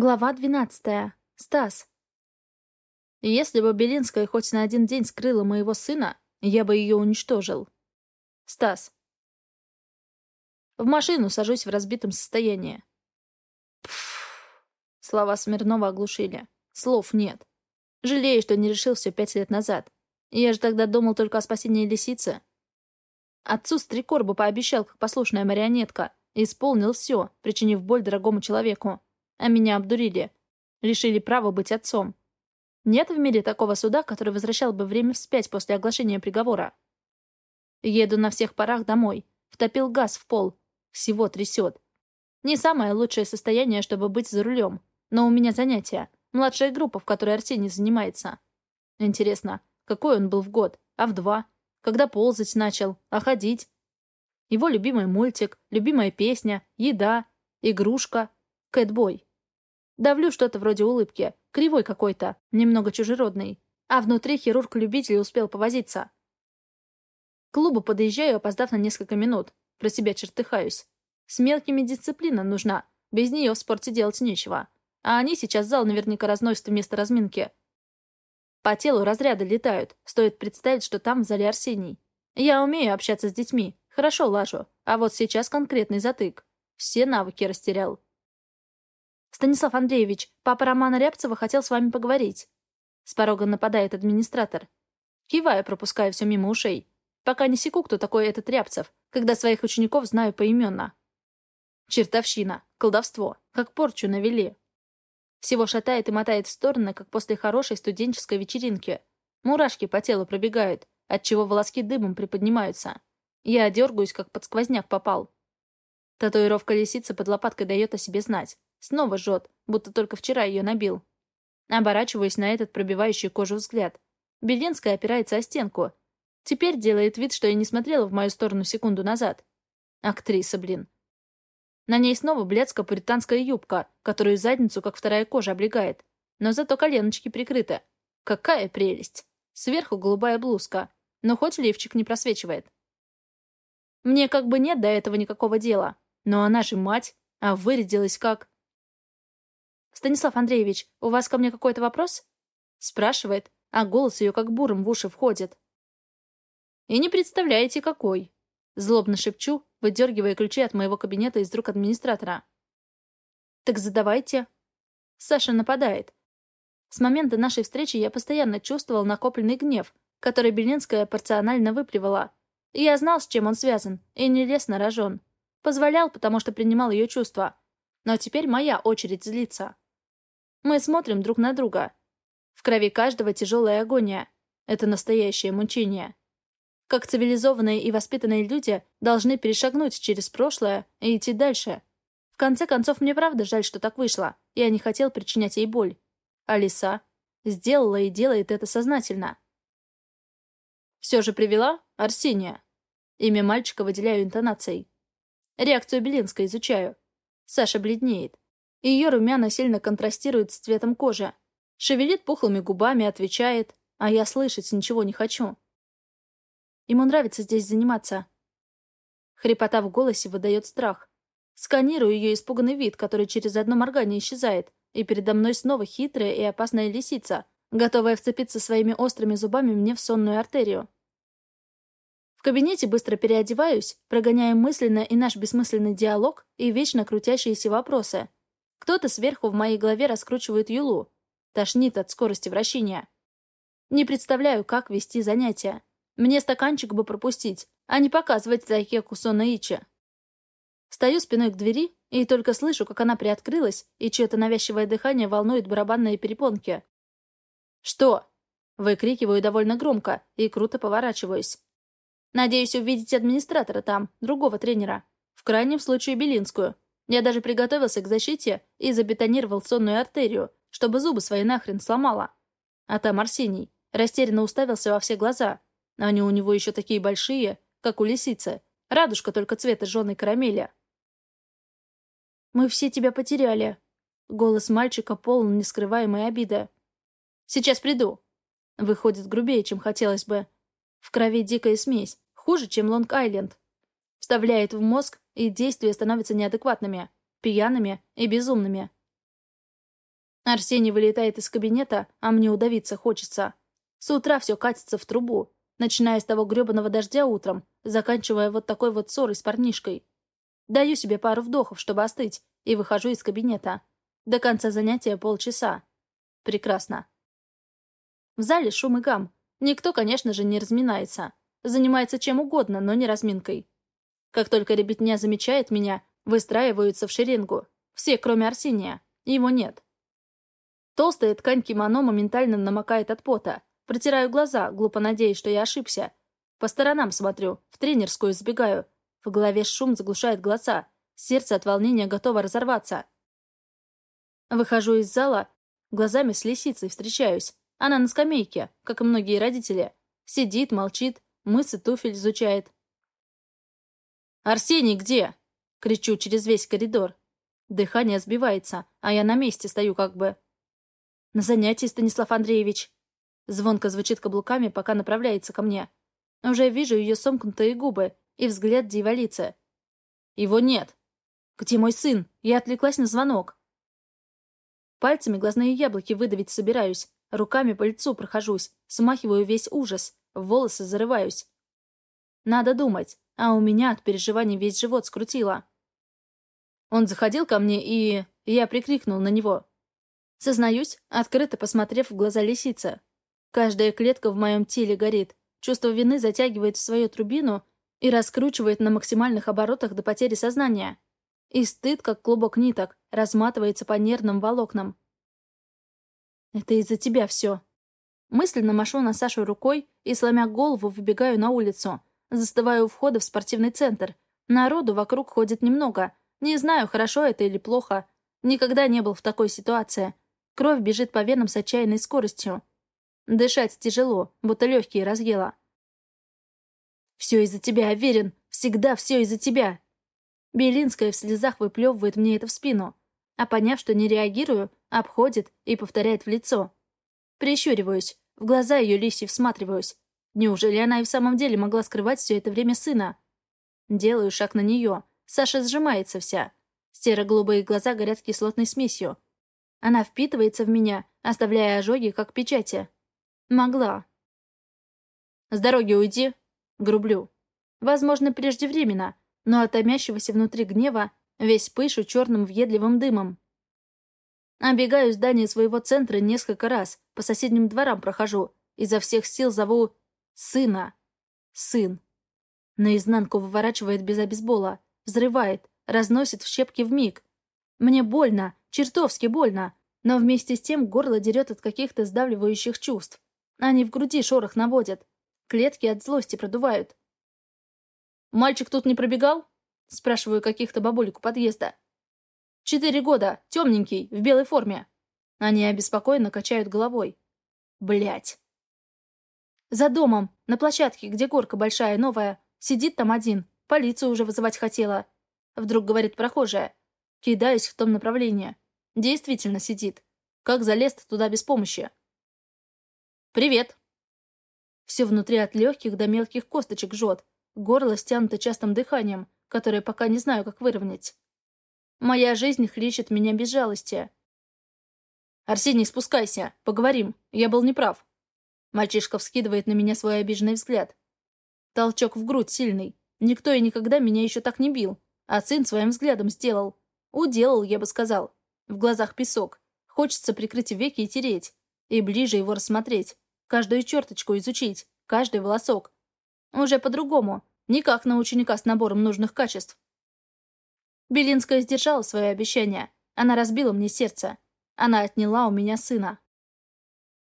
Глава двенадцатая. Стас. Если бы Белинская хоть на один день скрыла моего сына, я бы ее уничтожил. Стас. В машину сажусь в разбитом состоянии. Пф. Слова Смирнова оглушили. Слов нет. Жалею, что не решил все пять лет назад. Я же тогда думал только о спасении лисицы. Отцу Стрекор бы пообещал, как послушная марионетка, и исполнил все, причинив боль дорогому человеку. А меня обдурили. Лишили права быть отцом. Нет в мире такого суда, который возвращал бы время вспять после оглашения приговора. Еду на всех парах домой. Втопил газ в пол. Всего трясет. Не самое лучшее состояние, чтобы быть за рулем. Но у меня занятия. Младшая группа, в которой Арсений занимается. Интересно, какой он был в год? А в два? Когда ползать начал? А ходить? Его любимый мультик, любимая песня, еда, игрушка, кэтбой. Давлю что-то вроде улыбки. Кривой какой-то, немного чужеродный. А внутри хирург-любитель успел повозиться. К клубу подъезжаю, опоздав на несколько минут. Про себя чертыхаюсь. С мелкими дисциплина нужна. Без нее в спорте делать нечего. А они сейчас зал наверняка разносят вместо разминки. По телу разряды летают. Стоит представить, что там в зале Арсений. Я умею общаться с детьми. Хорошо лажу. А вот сейчас конкретный затык. Все навыки растерял. «Станислав Андреевич, папа Романа Рябцева хотел с вами поговорить». С порога нападает администратор. Кивая, пропуская все мимо ушей. Пока не секу, кто такой этот Рябцев, когда своих учеников знаю поименно. Чертовщина, колдовство, как порчу навели. Всего шатает и мотает в стороны, как после хорошей студенческой вечеринки. Мурашки по телу пробегают, отчего волоски дымом приподнимаются. Я дергаюсь, как под сквозняк попал. Татуировка лисицы под лопаткой дает о себе знать. Снова жжет, будто только вчера ее набил. Оборачиваюсь на этот пробивающий кожу взгляд. Беленская опирается о стенку. Теперь делает вид, что я не смотрела в мою сторону секунду назад. Актриса, блин. На ней снова блядско-пуританская юбка, которую задницу, как вторая кожа, облегает. Но зато коленочки прикрыты. Какая прелесть! Сверху голубая блузка. Но хоть лифчик не просвечивает. Мне как бы нет до этого никакого дела. Но она же мать, а вырядилась как... «Станислав Андреевич, у вас ко мне какой-то вопрос?» Спрашивает, а голос ее как буром в уши входит. «И не представляете, какой!» Злобно шепчу, выдергивая ключи от моего кабинета из рук администратора. «Так задавайте». Саша нападает. С момента нашей встречи я постоянно чувствовал накопленный гнев, который Белинская порционально выплевала. И я знал, с чем он связан, и не лез на рожон. Позволял, потому что принимал ее чувства. Но теперь моя очередь злиться. Мы смотрим друг на друга. В крови каждого тяжелая агония. Это настоящее мучение. Как цивилизованные и воспитанные люди должны перешагнуть через прошлое и идти дальше. В конце концов, мне правда жаль, что так вышло. Я не хотел причинять ей боль. Алиса сделала и делает это сознательно. Все же привела Арсения. Имя мальчика выделяю интонацией. Реакцию Белинской изучаю. Саша бледнеет. Ее румяна сильно контрастируют с цветом кожи. Шевелит пухлыми губами, отвечает, а я слышать ничего не хочу. Ему нравится здесь заниматься. Хрипота в голосе выдает страх. Сканирую ее испуганный вид, который через одно моргание исчезает, и передо мной снова хитрая и опасная лисица, готовая вцепиться своими острыми зубами мне в сонную артерию. В кабинете быстро переодеваюсь, прогоняя мысленно и наш бессмысленный диалог и вечно крутящиеся вопросы. Кто-то сверху в моей голове раскручивает юлу. Тошнит от скорости вращения. Не представляю, как вести занятия. Мне стаканчик бы пропустить, а не показывать такие кусона ичи. Стою спиной к двери и только слышу, как она приоткрылась, и чье-то навязчивое дыхание волнует барабанные перепонки. «Что?» — выкрикиваю довольно громко и круто поворачиваюсь. «Надеюсь увидеть администратора там, другого тренера. В крайнем случае Белинскую. Я даже приготовился к защите и забетонировал сонную артерию, чтобы зубы свои нахрен сломала. А там Арсений растерянно уставился во все глаза. Они у него еще такие большие, как у лисицы. Радужка только цвета жженой карамели. «Мы все тебя потеряли». Голос мальчика полон нескрываемой обиды. «Сейчас приду». Выходит грубее, чем хотелось бы. В крови дикая смесь, хуже, чем Лонг-Айленд. Вставляет в мозг, и действия становятся неадекватными, пьяными и безумными. Арсений вылетает из кабинета, а мне удавиться хочется. С утра все катится в трубу, начиная с того гребаного дождя утром, заканчивая вот такой вот ссорой с парнишкой. Даю себе пару вдохов, чтобы остыть, и выхожу из кабинета. До конца занятия полчаса. Прекрасно. В зале шум и гам. Никто, конечно же, не разминается. Занимается чем угодно, но не разминкой. Как только ребятня замечает меня, выстраиваются в шеренгу. Все, кроме Арсения. Его нет. Толстая ткань кимоно моментально намокает от пота. Протираю глаза, глупо надеясь, что я ошибся. По сторонам смотрю, в тренерскую сбегаю. В голове шум заглушает глаза. Сердце от волнения готово разорваться. Выхожу из зала, глазами с лисицей встречаюсь. Она на скамейке, как и многие родители. Сидит, молчит, мысы туфель изучает. «Арсений где?» — кричу через весь коридор. Дыхание сбивается, а я на месте стою как бы. «На занятии, Станислав Андреевич!» Звонко звучит каблуками, пока направляется ко мне. Уже вижу ее сомкнутые губы и взгляд дьяволицы. «Его нет!» «Где мой сын? Я отвлеклась на звонок!» Пальцами глазные яблоки выдавить собираюсь, Руками по лицу прохожусь, смахиваю весь ужас, в волосы зарываюсь. Надо думать, а у меня от переживаний весь живот скрутило. Он заходил ко мне, и... я прикрикнул на него. Сознаюсь, открыто посмотрев в глаза лисицы. Каждая клетка в моем теле горит, чувство вины затягивает в свою трубину и раскручивает на максимальных оборотах до потери сознания. И стыд, как клубок ниток, разматывается по нервным волокнам. Это из-за тебя все. Мысленно машу на Сашу рукой и, сломя голову, выбегаю на улицу. Застываю у входа в спортивный центр. Народу вокруг ходит немного. Не знаю, хорошо это или плохо. Никогда не был в такой ситуации. Кровь бежит по венам с отчаянной скоростью. Дышать тяжело, будто легкие разъела. «Все из-за тебя, Аверин! Всегда все из-за тебя!» Белинская в слезах выплевывает мне это в спину. А поняв, что не реагирую, обходит и повторяет в лицо. Прищуриваюсь, в глаза ее лисьи всматриваюсь. Неужели она и в самом деле могла скрывать все это время сына? Делаю шаг на нее. Саша сжимается вся. Серо-голубые глаза горят кислотной смесью. Она впитывается в меня, оставляя ожоги, как печати. Могла. «С дороги уйди!» Грублю. Возможно, преждевременно, но от томящегося внутри гнева весь пышу черным въедливым дымом. Обегаю здание своего центра несколько раз, по соседним дворам прохожу, изо всех сил зову «сына». «Сын». Наизнанку выворачивает без обезбола, взрывает, разносит в щепки в миг. Мне больно, чертовски больно, но вместе с тем горло дерет от каких-то сдавливающих чувств. Они в груди шорох наводят, клетки от злости продувают. «Мальчик тут не пробегал?» Спрашиваю каких-то бабулек у подъезда. Четыре года, темненький, в белой форме. Они обеспокоенно качают головой. Блять. За домом, на площадке, где горка большая, новая. Сидит там один. Полицию уже вызывать хотела. Вдруг говорит прохожая. Кидаюсь в том направлении. Действительно сидит. Как залез туда без помощи? «Привет!» Все внутри от легких до мелких косточек жжет. Горло стянуто частым дыханием, которое пока не знаю, как выровнять. Моя жизнь хлещет меня без жалости. «Арсений, спускайся, поговорим. Я был неправ». Мальчишка вскидывает на меня свой обиженный взгляд. Толчок в грудь сильный. Никто и никогда меня еще так не бил. А сын своим взглядом сделал. Уделал, я бы сказал. В глазах песок. Хочется прикрыть веки и тереть. И ближе его рассмотреть. Каждую черточку изучить. Каждый волосок. Уже по-другому. Не как на ученика с набором нужных качеств. Белинская сдержала свое обещание. Она разбила мне сердце. Она отняла у меня сына.